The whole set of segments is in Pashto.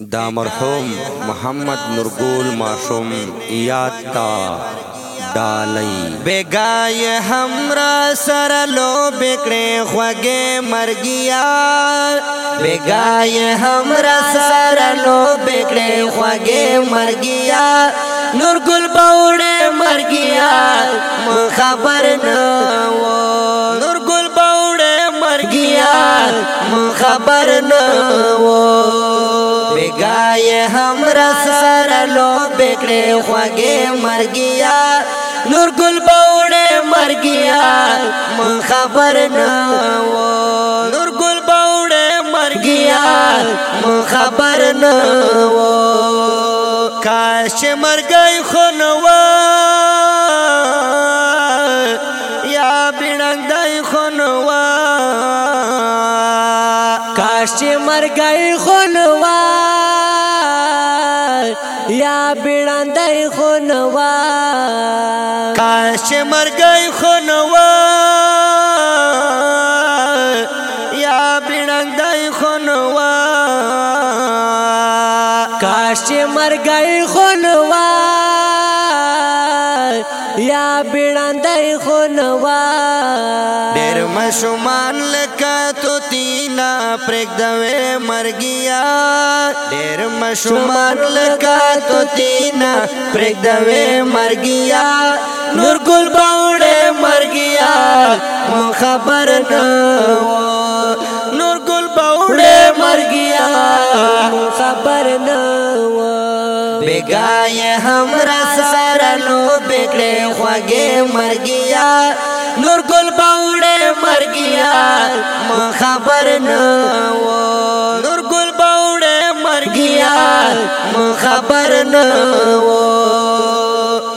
دا مرحوم محمد نورګول ماشوم یاد تا دالی بیگای همرا سر لو بکڑے خوگے مر گیا بیگای همرا سر لو بکڑے خوگے مر گیا نورګل باوڑے مر گیا خبر نہ و نورګل باوڑے مر گیا خبر نہ و گائے ہم رسر لو بکڑے خوگے مر گیا نور گل بوڑے مر گیا من خبر نہ وہ نور گل بوڑے مر گیا من خبر نہ وہ کاش مر گئی خنوا بیا بیړاندای خو نوا کاش مرګای خو نوا یا بیړاندای خو نوا کاش مرګای خو نوا یا بیړاندای خو نوا مشومان لکه تو تینا پرګ دوې مرګیا ډېر مشومان لکه تو تینا پرګ دوې مرګیا نور ګل باوړې مرګیا مون خبر نه نور ګل باوړې مرګیا مون خبر نه بیگا یہ ہمرا سارا لو بگڑے خواگے مرگیا نور ګل باوړې مرګیا ما خبر نه و نور ګل باوړې مرګیا ما خبر نه و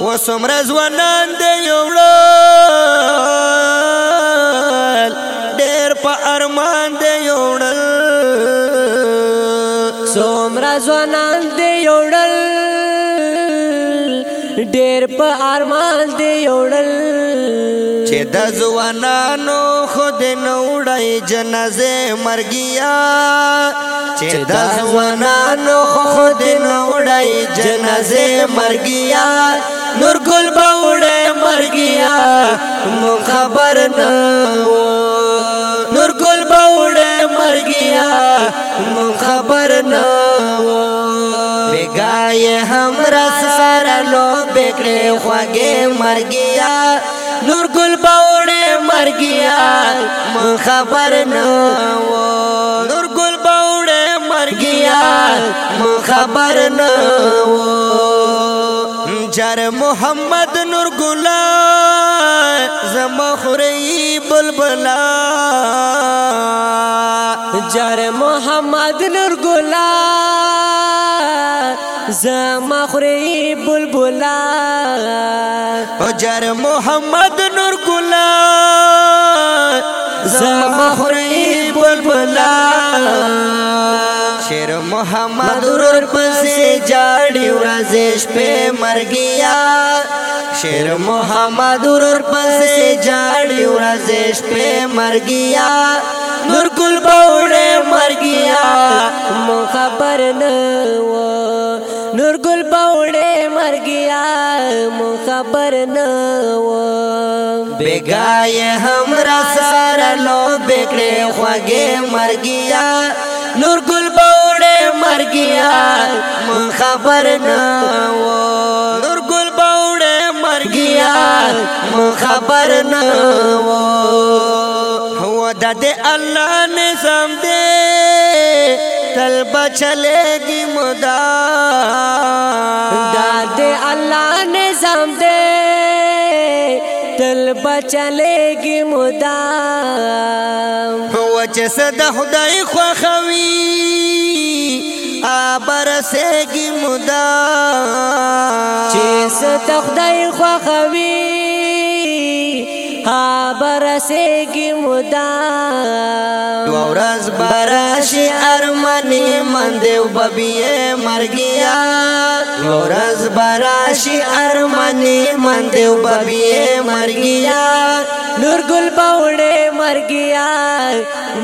وسمرز ونان دې یوړل ډېر په ارمان دې یوړل سمرز ونان دې یوړل ډېر په ارمان دی یوړل چې د ځوانانو خود نوړای جنازه مرګیا چې د ځوانانو خود نوړای جنازه مرګیا نور ګل باوړې مرګیا مو خبر نه نور ګل باوړې مرګیا مو خبر نه یې هم را سره لو بکړې خوږې مرګیا نور ګل باوړې مرګیا مون خبر نو نور ګل باوړې مرګیا مون خبر نو جار محمد نور ګلا زما خوري بلبلا جار محمد نور ګلا زما خوري بلبلا حجر محمد نور ګلا زما خوري بلبلا شیر محمد ور پسې جاړي ورځې شپې مرګیا شیر محمد ور پسې جاړي ورځې شپې مرګیا نور ګل باوړې مرګیا مو خبر نه و نورګل باوړې مرګیا مو خبر نه و بیګای هم را سره لو بګړې خوګې مرګیا نورګل باوړې مرګیا مو خبر نه و نورګل باوړې مرګیا مو خبر نه و هو د الله نظام دې تل بچلے گی مدا داد اللہ نظام دے تل بچلے گی مدا وچه صد خدای خوخوي آبرسېږي مدا چې صد خدای خوخوي برسېږي مدام دوه ورځ به راشي ارمنې من دیو به بیې مرګیا دوه ورځ به راشي ارمنې من دیو به بیې مرګیا نورګل به وړې مرګیا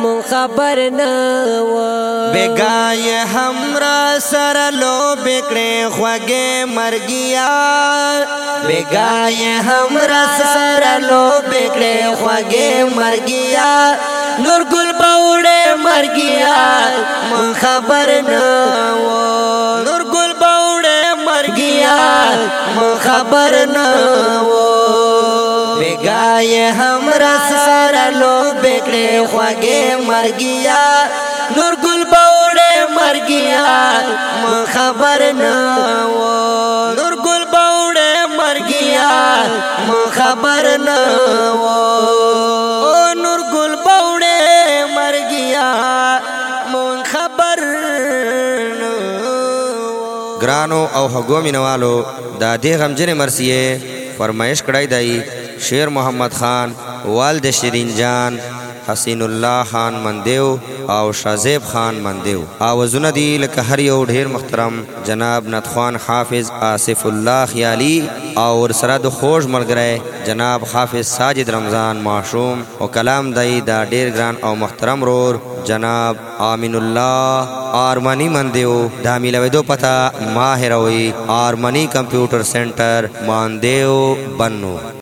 مون خبر نه وه बेगा हमरा सरलो बिकड़े ख्वागे मर गया बेगाय हमरा सरलो बिकड़े ख्वागे मर गया नूरगुल बौड़े मर गया खबर न वो नूरगुल बौड़े मर गया खबर न वो बेगाय हमरा सारा लो बेकड़े ख्वागे मर गया مرګیا ما خبر نه و نور ګل باوړې مرګیا ما خبر نه و او نور ګل باوړې مرګیا مون خبر ګرانو او هغو مینوالو دا دې غمجنې مرسیه فرمایش کړای دی شیر محمد خان والد شیرین جان حسین الله خان مندیو او شازیب خان مندیو اوازونه دی لکه هر یو ډیر محترم جناب ندخوان حافظ آصف الله خیالی او ورسره د خوش ملګری جناب حافظ ساجد رمضان معشوم او کلام دای دا ډیر ګران او محترم رور جناب امین الله آرمانی مندیو دا میلویدو پتا ماهروی آرمانی کمپیوټر سنټر ماندیو بنو